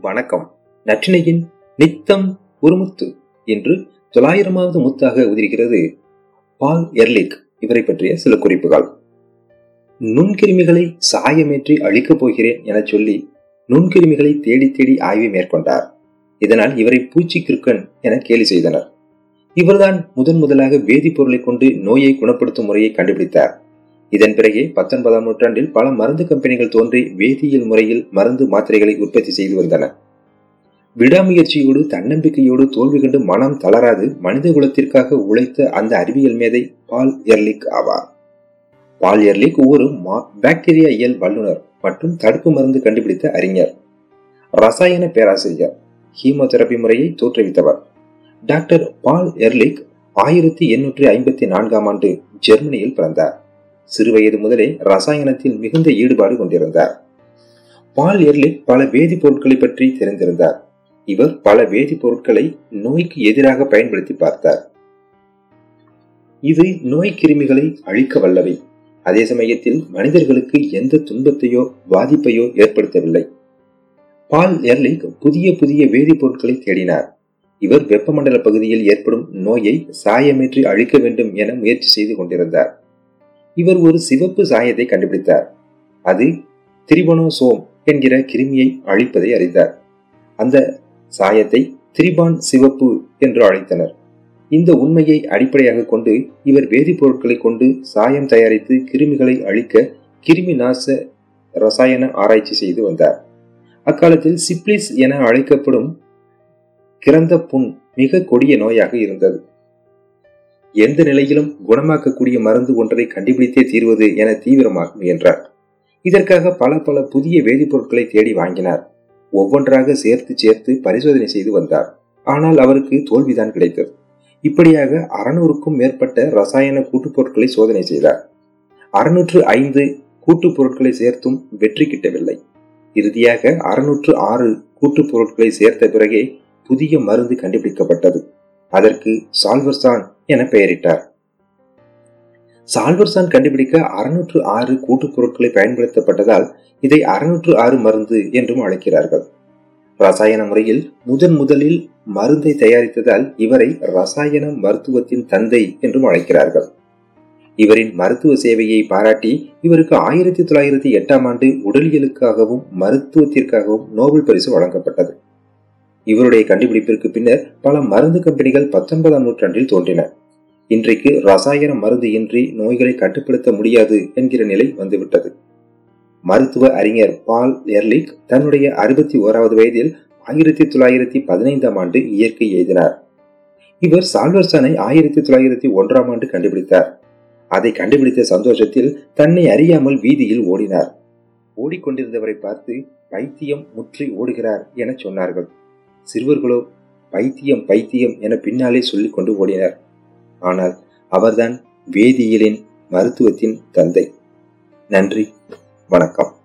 வணக்கம். நற்றினையின் நித்தம் ஒருமுத்து என்று தொள்ளாயிரமாவது முத்தாக உதிரிகிறது பால் எர்லிக் இவரை பற்றிய சில குறிப்புகள். நுண்கிருமிகளை சாயமேற்றி அழிக்கப் போகிறேன் என சொல்லி நுண்கிருமிகளை தேடி தேடி ஆய்வை மேற்கொண்டார். இதனால் இவரை பூச்சி கிருக்கன் என கேலி செய்தனர். இவர்தான் முதன் முதலாக வேதிப்பொருளை கொண்டு நோயை குணப்படுத்தும் முறையை கண்டுபிடித்தார். இதன் பிறகே பத்தொன்பதாம் நூற்றாண்டில் பல மருந்து கம்பெனிகள் தோன்றி வேதியியல் முறையில் மருந்து மாத்திரைகளை உற்பத்தி செய்து வந்தன. விடாமுயற்சியோடு தன்னம்பிக்கையோடு தோல்வி கண்டு மனம் தளராது மனித குலத்திற்காக உழைத்த அந்த அறிவியல் மேதை பால் எர்லிக் ஆவார். பால் எர்லிக் ஒரு பாக்டீரியா இயல் வல்லுநர் மற்றும் தடுப்பு மருந்து கண்டுபிடித்த அறிஞர். ரசாயன பேராசிரியர் ஹீமோதெரபி முறையை தோற்றுவித்தவர். டாக்டர் பால் எர்லிக் ஆயிரத்தி எண்ணூற்றி ஐம்பத்தி நான்காம் ஆண்டு ஜெர்மனியில் பிறந்தார். சிறுவயது முதலே ரசாயனத்தில் மிகுந்த ஈடுபாடு கொண்டிருந்தார். பால் எர்லிக் பல வேதிப்பொருட்களை பற்றி தெரிந்திருந்தார். இவர் பல வேதிப்பொருட்களை நோய்க்கு எதிராக பயன்படுத்தி பார்த்தார். இது நோய் கிருமிகளை அழிக்க வல்லவை. அதே சமயத்தில் மனிதர்களுக்கு எந்த துன்பத்தையோ பாதிப்பையோ ஏற்படுத்தவில்லை. பால் எர்லிக் புதிய புதிய வேதிப்பொருட்களை தேடினார். இவர் வெப்பமண்டல பகுதியில் ஏற்படும் நோயை சாயமேற்றி அழிக்க வேண்டும் என முயற்சி செய்து கொண்டிருந்தார். இவர் ஒரு சிவப்பு சாயத்தை கண்டுபிடித்தார். அது திரிபனோசோம் என்கிற கிருமியை அழிப்பதை அறிந்தார். அந்த சாயத்தை திரிபான் சிவப்பு என்று அழைத்தனர். இந்த உண்மையை அடிப்படையாக கொண்டு இவர் வேதிப்பொருட்களை கொண்டு சாயம் தயாரித்து கிருமிகளை அழிக்க கிருமி நாச ரசாயன ஆராய்ச்சி செய்து வந்தார். அக்காலத்தில் சிப்ளிஸ் என அழைக்கப்படும் கிறந்த புண் மிக கொடிய நோயாக இருந்தது. எந்த நிலையிலும் குணமாக்கக்கூடிய மருந்து ஒன்றை கண்டுபிடித்தே தீர்வது என தீவிரமாக முயன்றார் இதற்காக பல பல புதிய வேதிப்பொருட்களை தேடி வாங்கினார். ஒவ்வொன்றாக சேர்த்து சேர்த்து பரிசோதனை செய்து வந்தார். ஆனால் அவருக்கு தோல்விதான் கிடைத்தது. இப்படியாக அறுநூறுக்கும் மேற்பட்ட ரசாயன கூட்டுப் பொருட்களை சோதனை செய்தார். அறுநூற்று ஐந்து கூட்டுப் பொருட்களை சேர்த்தும் வெற்றி கிட்டவில்லை. இறுதியாக அறுநூற்று ஆறு கூட்டுப் பொருட்களை சேர்த்த பிறகே புதிய மருந்து கண்டுபிடிக்கப்பட்டது. அதற்கு சால்வர்சான் என பெயரிட்டார். சால்வர்சான் கண்டுபிடிக்க அறுநூற்று ஆறு கூட்டுப் பொருட்களை பயன்படுத்தப்பட்டதால் இதை அறுநூற்று ஆறு மருந்து என்றும் அழைக்கிறார்கள். ரசாயன முறையில் முதன் முதலில் மருந்தை தயாரித்ததால் இவரை ரசாயன மருத்துவத்தின் தந்தை என்றும் அழைக்கிறார்கள். இவரின் மருத்துவ சேவையை பாராட்டி இவருக்கு ஆயிரத்தி தொள்ளாயிரத்தி எட்டாம் ஆண்டு உடலியலுக்காகவும் மருத்துவத்திற்காகவும் நோபல் பரிசு வழங்கப்பட்டது. இவருடைய கண்டுபிடிப்பிற்கு பின்னர் பல மருந்து கம்பெனிகள் பத்தொன்பதாம் நூற்றாண்டில் தோன்றின. இன்றைக்கு ரசாயன மருந்து இன்றி நோய்களை கட்டுப்படுத்த முடியாது என்கிற நிலை வந்துவிட்டது. மருத்துவ அறிஞர் பால் எர்லிக் தன்னுடைய அறுபத்தி ஓராவது வயதில் ஆயிரத்தி தொள்ளாயிரத்தி பதினைந்தாம் ஆண்டு இயற்கை எழுதினார். இவர் சால்வர்சனை ஆயிரத்தி தொள்ளாயிரத்தி ஒன்றாம் ஆண்டு கண்டுபிடித்தார். அதை கண்டுபிடித்த சந்தோஷத்தில் தன்னை அறியாமல் வீதியில் ஓடினார். ஓடிக்கொண்டிருந்தவரை பார்த்து பைத்தியம் முற்றி ஓடுகிறார் என சொன்னார்கள். சிறுவர்களோ பைத்தியம் பைத்தியம் என பின்னாலே சொல்லிக் கொண்டு ஓடினர். ஆனால் அவர்தான் வேதியியலின் மருத்துவத்தின் தந்தை. நன்றி. வணக்கம்.